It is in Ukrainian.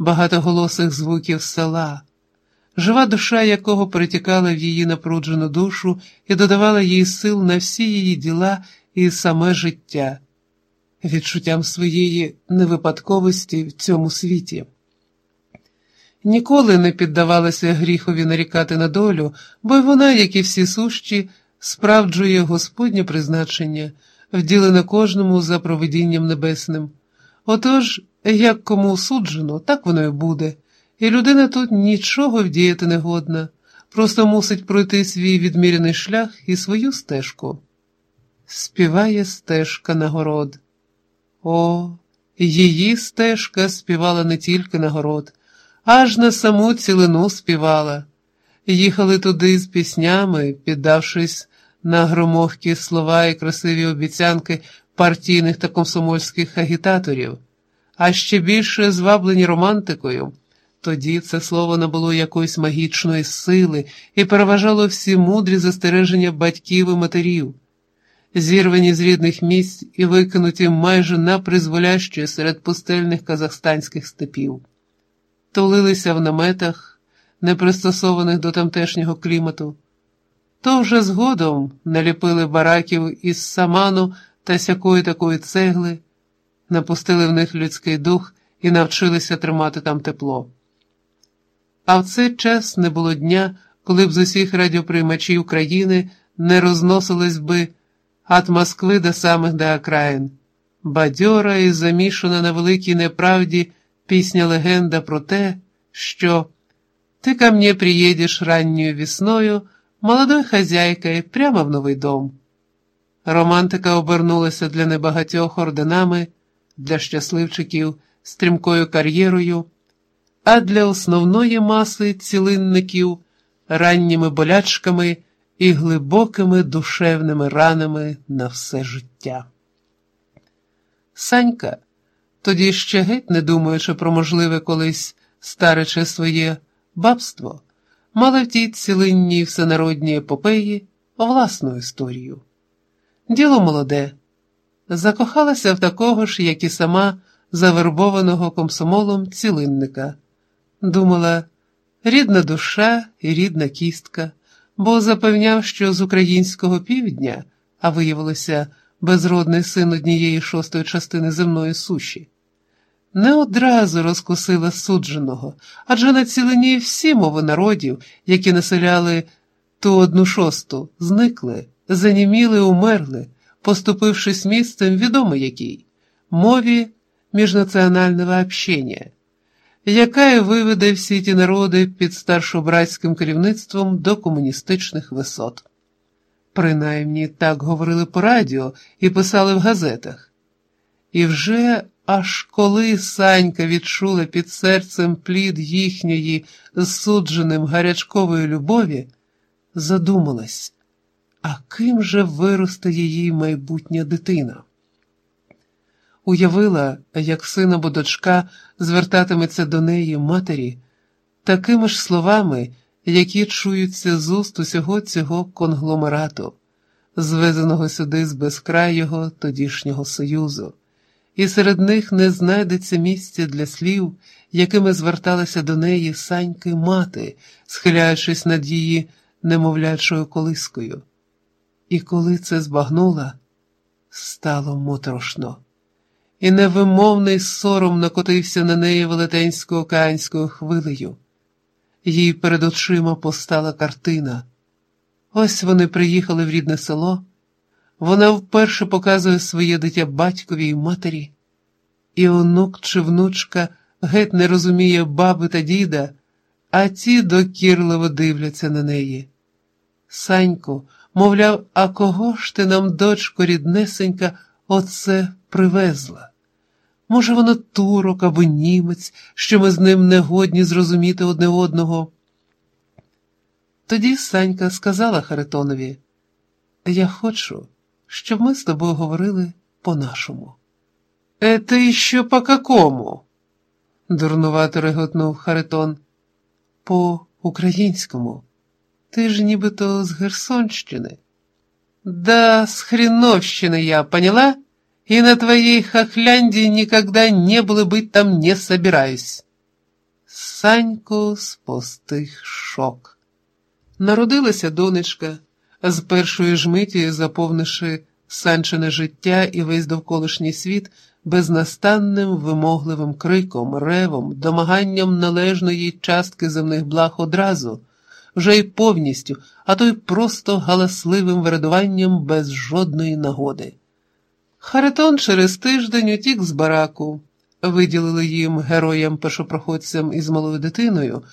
багатоголосих звуків села, жива душа якого перетікала в її напруджену душу і додавала їй сил на всі її діла і саме життя, відчуттям своєї невипадковості в цьому світі. Ніколи не піддавалася гріхові нарікати на долю, бо й вона, як і всі сущі, справджує Господнє призначення, вділене кожному за провидінням небесним. Отож, як кому суджено, так воно й буде, і людина тут нічого вдіяти не годна, просто мусить пройти свій відміряний шлях і свою стежку. Співає стежка на город. О, її стежка співала не тільки на город, аж на саму цілину співала. Їхали туди з піснями, піддавшись на громовкі слова і красиві обіцянки партійних та комсомольських агітаторів, а ще більше зваблені романтикою. Тоді це слово набуло якоїсь магічної сили і переважало всі мудрі застереження батьків і матерів, зірвані з рідних місць і викинуті майже напризволяще серед пустельних казахстанських степів, тулилися в наметах, не пристосованих до тамтешнього клімату. То вже згодом наліпили бараків із саману та сякої такої цегли, напустили в них людський дух і навчилися тримати там тепло. А в цей час не було дня, коли б з усіх радіоприймачів країни не розносились би ад Москви до самих до окраїн. Бадьора і замішана на великій неправді пісня легенда про те, що ти ко мне приедешь ранньою весною, молодой хазяйкой, прямо в новий дом. Романтика обернулася для небагатьох орденами, для щасливчиків стрімкою кар'єрою, а для основної маси цілинників ранніми болячками і глибокими душевними ранами на все життя. Санька, тоді ще геть не думаючи про можливе колись старече своє бабство, мала в тій цілинній всенародній епопеї власну історію. Діло молоде, закохалася в такого ж, як і сама завербованого комсомолом цілинника. Думала, рідна душа і рідна кістка, бо запевняв, що з українського півдня, а виявилося безродний син однієї шостої частини земної суші. Не одразу розкусила судженого, адже на цілині всі мови народів, які населяли ту одну шосту, зникли, заніміли, умерли, поступившись місцем відомо якій мові міжнаціонального общення, яка виведе всі ті народи під старшобратським керівництвом до комуністичних висот. Принаймні так говорили по радіо і писали в газетах. І вже аж коли Санька відчула під серцем плід їхньої зсудженим гарячкової любові, задумалась, а ким же виросте її майбутня дитина? Уявила, як син або дочка звертатиметься до неї матері такими ж словами, які чуються з уст усього цього конгломерату, звезеного сюди з безкрайого тодішнього союзу і серед них не знайдеться місця для слів, якими зверталася до неї саньки мати, схиляючись над її немовлячою колискою. І коли це збагнула, стало моторошно, і невимовний сором накотився на неї велетенською океанською хвилею. Їй перед очима постала картина. Ось вони приїхали в рідне село. Вона вперше показує своє дитя батькові й матері, і онук чи внучка геть не розуміє баби та діда, а ті докірливо дивляться на неї. Саньку, мовляв, а кого ж ти нам, дочко, ріднесенька, оце привезла? Може, воно турок або німець, що ми з ним не годні зрозуміти одне одного. Тоді Санька сказала Харитонові: Я хочу щоб ми з тобою говорили по-нашому. Ете що по какому? дурнувато реготнув Харитон. По українському. Ти ж нібито з Херсонщини. Да, с Хреновщины я, поняла? И на твоей хохлянде никогда не было быть там не собираюсь. Санько спостиг шок. Народилася донечка, з першої ж миті заповнивши санчине життя і весь довколишній світ безнастанним вимогливим криком, ревом, домаганням належної частки земних благ одразу, вже й повністю, а то й просто галасливим вирадуванням без жодної нагоди. Харитон через тиждень утік з бараку, виділили їм героям першопроходцям із малою дитиною.